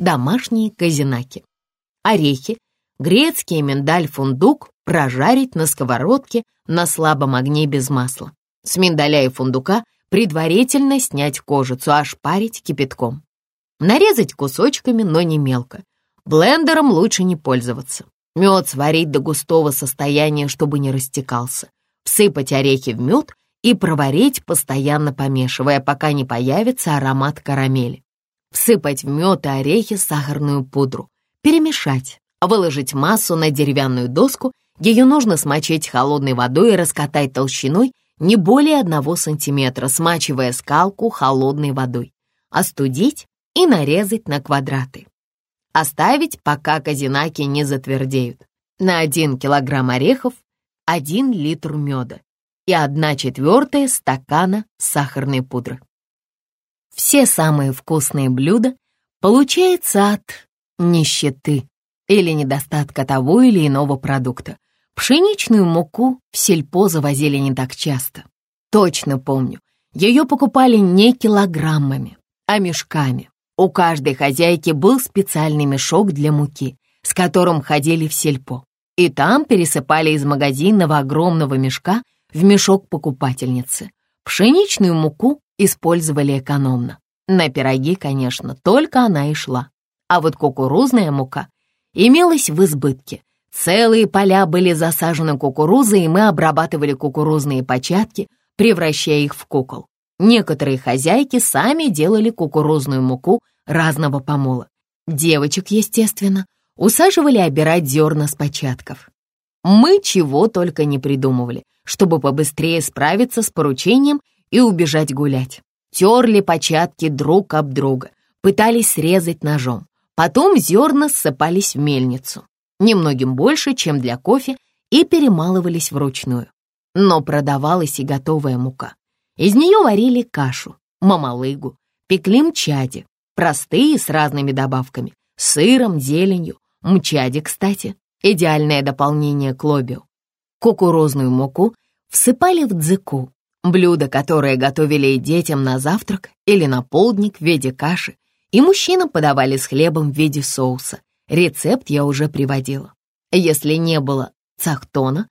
домашние казинаки. Орехи, грецкий миндаль, фундук прожарить на сковородке на слабом огне без масла. С миндаля и фундука предварительно снять кожицу, ошпарить кипятком. Нарезать кусочками, но не мелко. Блендером лучше не пользоваться. Мед сварить до густого состояния, чтобы не растекался. Всыпать орехи в мед и проварить, постоянно помешивая, пока не появится аромат карамели. Всыпать в мед и орехи сахарную пудру. Перемешать. Выложить массу на деревянную доску. Ее нужно смочить холодной водой и раскатать толщиной не более одного сантиметра, смачивая скалку холодной водой. Остудить и нарезать на квадраты. Оставить, пока казинаки не затвердеют. На 1 килограмм орехов 1 литр меда и 1 четвертая стакана сахарной пудры. Все самые вкусные блюда получаются от нищеты или недостатка того или иного продукта. Пшеничную муку в сельпо завозили не так часто. Точно помню, ее покупали не килограммами, а мешками. У каждой хозяйки был специальный мешок для муки, с которым ходили в сельпо. И там пересыпали из магазинного огромного мешка в мешок покупательницы. Пшеничную муку использовали экономно. На пироги, конечно, только она и шла. А вот кукурузная мука имелась в избытке. Целые поля были засажены кукурузой, и мы обрабатывали кукурузные початки, превращая их в кукол. Некоторые хозяйки сами делали кукурузную муку разного помола. Девочек, естественно, усаживали обирать зерна с початков. Мы чего только не придумывали, чтобы побыстрее справиться с поручением и убежать гулять. Терли початки друг об друга, пытались срезать ножом. Потом зерна ссыпались в мельницу, немногим больше, чем для кофе, и перемалывались вручную. Но продавалась и готовая мука. Из нее варили кашу, мамалыгу, пекли мчади, простые с разными добавками, сыром, зеленью, мчади, кстати, идеальное дополнение к лобио. Кукурузную муку всыпали в дзыку, блюдо, которое готовили и детям на завтрак или на полдник в виде каши, и мужчинам подавали с хлебом в виде соуса. Рецепт я уже приводила. Если не было цахтона,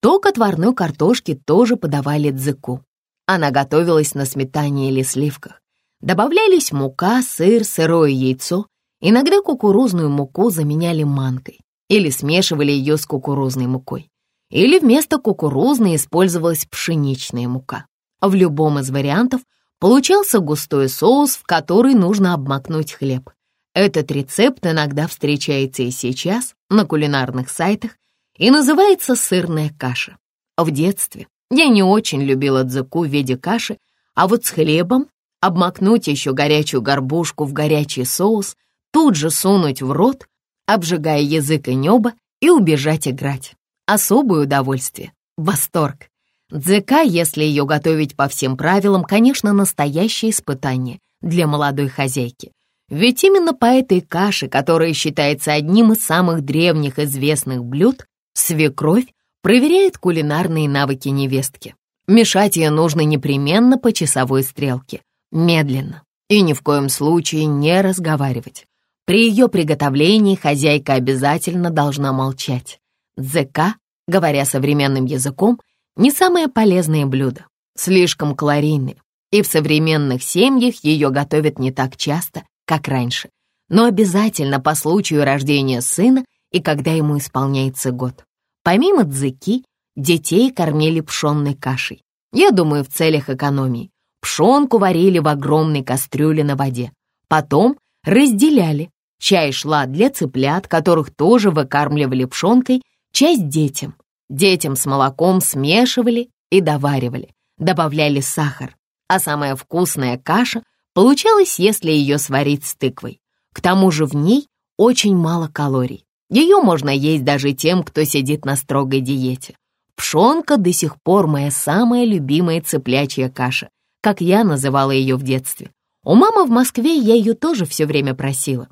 то к отварной картошке тоже подавали дзыку. Она готовилась на сметане или сливках. Добавлялись мука, сыр, сырое яйцо. Иногда кукурузную муку заменяли манкой или смешивали ее с кукурузной мукой. Или вместо кукурузной использовалась пшеничная мука. В любом из вариантов получался густой соус, в который нужно обмакнуть хлеб. Этот рецепт иногда встречается и сейчас на кулинарных сайтах и называется сырная каша. В детстве я не очень любила дзыку в виде каши, а вот с хлебом обмакнуть еще горячую горбушку в горячий соус, тут же сунуть в рот, обжигая язык и небо, и убежать играть. Особое удовольствие, восторг. Дзыка, если ее готовить по всем правилам, конечно, настоящее испытание для молодой хозяйки. Ведь именно по этой каше, которая считается одним из самых древних известных блюд, свекровь проверяет кулинарные навыки невестки. Мешать ее нужно непременно по часовой стрелке, медленно и ни в коем случае не разговаривать. При ее приготовлении хозяйка обязательно должна молчать. ЗК, говоря современным языком, не самое полезное блюдо, слишком калорийное, и в современных семьях ее готовят не так часто, как раньше, но обязательно по случаю рождения сына и когда ему исполняется год. Помимо дзыки, детей кормили пшенной кашей. Я думаю, в целях экономии. Пшенку варили в огромной кастрюле на воде. Потом разделяли. Чай шла для цыплят, которых тоже выкармливали пшенкой, часть детям. Детям с молоком смешивали и доваривали, добавляли сахар. А самая вкусная каша получалась, если ее сварить с тыквой. К тому же в ней очень мало калорий. Ее можно есть даже тем, кто сидит на строгой диете. Пшонка до сих пор моя самая любимая цыплячья каша, как я называла ее в детстве. У мамы в Москве я ее тоже все время просила.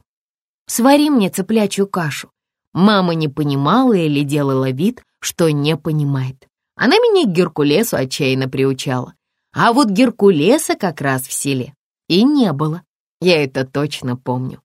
«Свари мне цыплячью кашу». Мама не понимала или делала вид, что не понимает. Она меня к Геркулесу отчаянно приучала. А вот Геркулеса как раз в селе и не было. Я это точно помню.